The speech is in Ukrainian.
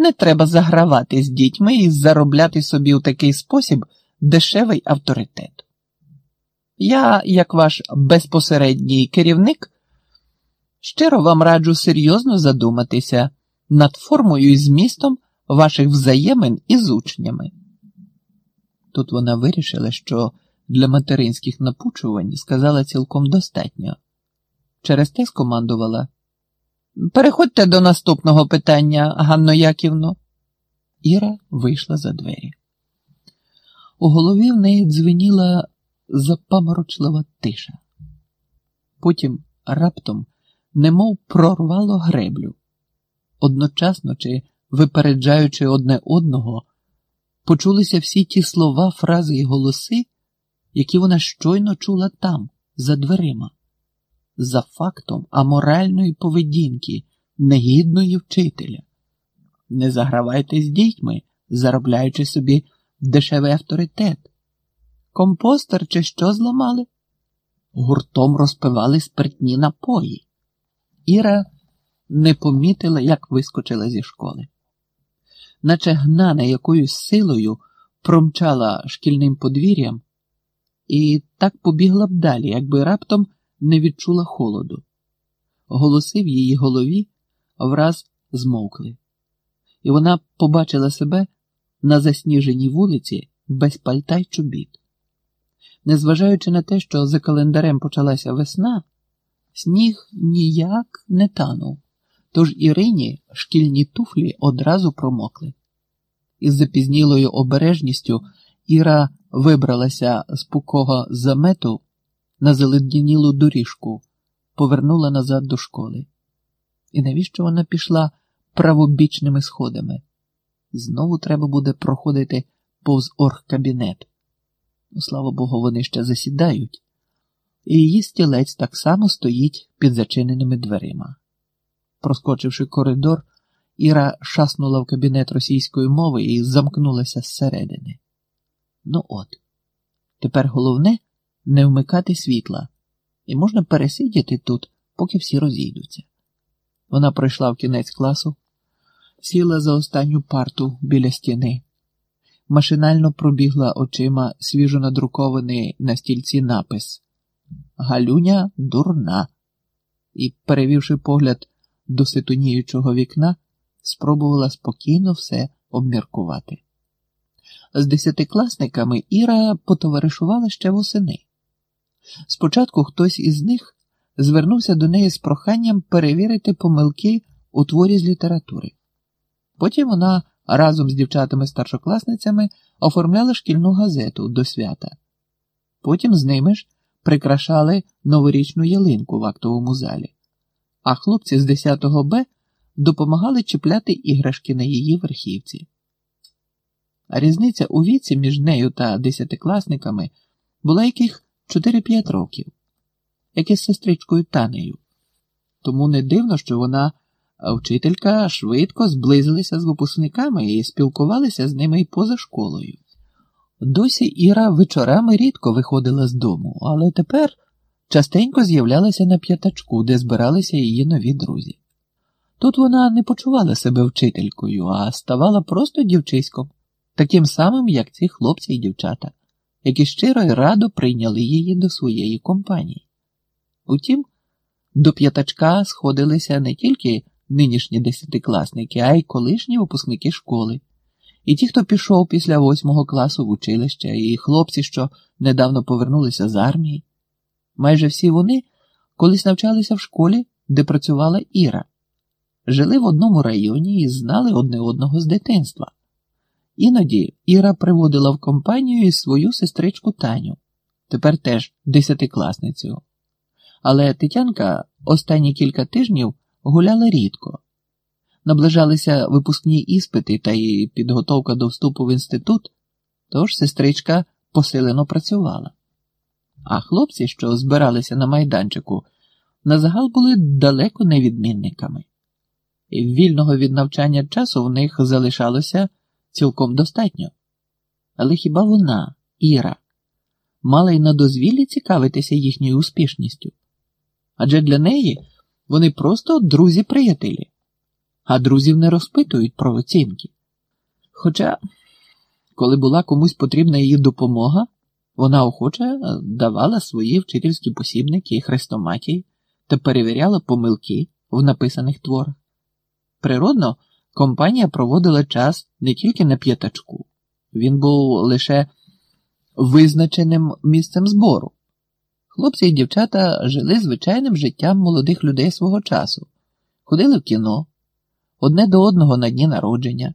Не треба загравати з дітьми і заробляти собі у такий спосіб дешевий авторитет. Я, як ваш безпосередній керівник, щиро вам раджу серйозно задуматися над формою і змістом ваших взаємин із учнями. Тут вона вирішила, що для материнських напучувань сказала цілком достатньо. Через те скомандувала. Переходьте до наступного питання, Ганно Яківно. Іра вийшла за двері. У голові в неї дзвеніла запаморочлива тиша. Потім раптом немов прорвало греблю. Одночасно чи випереджаючи одне одного, почулися всі ті слова, фрази і голоси, які вона щойно чула там, за дверима, за фактом аморальної поведінки, негідної вчителя. Не загравайте з дітьми, заробляючи собі дешевий авторитет. Компостер чи що зламали? Гуртом розпивали спиртні напої. Іра не помітила, як вискочила зі школи. Наче гнана якоюсь силою промчала шкільним подвір'ям і так побігла б далі, якби раптом не відчула холоду. Голоси в її голові враз змовкли, і вона побачила себе на засніженій вулиці без пальта й чобіт. Незважаючи на те, що за календарем почалася весна, сніг ніяк не танув, тож Ірині шкільні туфлі одразу промокли. Із запізнілою обережністю Іра вибралася з пукого замету на заледнілу доріжку, повернула назад до школи. І навіщо вона пішла правобічними сходами? Знову треба буде проходити повз оргкабінет. Ну, слава Богу, вони ще засідають, і її стілець так само стоїть під зачиненими дверима. Проскочивши коридор, Іра шаснула в кабінет російської мови і замкнулася зсередини. Ну от, тепер головне не вмикати світла, і можна пересидіти тут, поки всі розійдуться. Вона пройшла в кінець класу, сіла за останню парту біля стіни, машинально пробігла очима свіжо надрукований на стільці напис Галюня дурна, і, перевівши погляд до ситоніючого вікна, спробувала спокійно все обміркувати. З десятикласниками Іра потоваришувала ще восени. Спочатку хтось із них звернувся до неї з проханням перевірити помилки у творі з літератури. Потім вона разом з дівчатами-старшокласницями оформляла шкільну газету до свята. Потім з ними ж прикрашали новорічну ялинку в актовому залі, а хлопці з 10 Б допомагали чіпляти іграшки на її верхівці. Різниця у віці між нею та десятикласниками була яких 4-5 років, як із сестричкою Танею. Тому не дивно, що вона, вчителька, швидко зблизилася з випускниками і спілкувалася з ними й поза школою. Досі Іра вечорами рідко виходила з дому, але тепер частенько з'являлася на п'ятачку, де збиралися її нові друзі. Тут вона не почувала себе вчителькою, а ставала просто дівчиськом, таким самим, як ці хлопці і дівчата, які щиро й радо прийняли її до своєї компанії. Утім, до п'ятачка сходилися не тільки нинішні десятикласники, а й колишні випускники школи. І ті, хто пішов після восьмого класу в училище, і хлопці, що недавно повернулися з армії. Майже всі вони колись навчалися в школі, де працювала Іра, жили в одному районі і знали одне одного з дитинства. Іноді Іра приводила в компанію і свою сестричку Таню, тепер теж десятикласницю. Але Тетянка останні кілька тижнів гуляла рідко. Наближалися випускні іспити та й підготовка до вступу в інститут, тож сестричка посилено працювала. А хлопці, що збиралися на майданчику, на загал були далеко не відмінниками, і вільного від навчання часу в них залишалося цілком достатньо. Але хіба вона, Іра, мала й на дозвіллі цікавитися їхньою успішністю? Адже для неї вони просто друзі-приятелі. а друзів не розпитують про оцінки. Хоча, коли була комусь потрібна її допомога, вона охоче давала свої вчительські посібники і хрестоматії та перевіряла помилки в написаних творах. Природно, компанія проводила час не тільки на п'ятачку, він був лише визначеним місцем збору. Хлопці і дівчата жили звичайним життям молодих людей свого часу, ходили в кіно, одне до одного на дні народження,